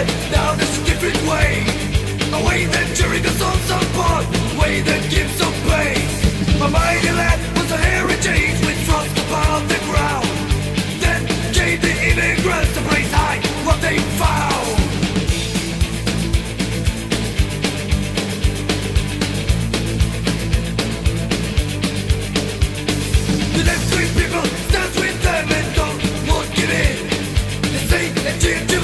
Now down this different way. A way that during the songs of part A way that gives some pain My mighty land was a heritage which thrust upon the ground. Then gave the immigrants a place high what they found. The left people stands with them and don't look it in. They say that you do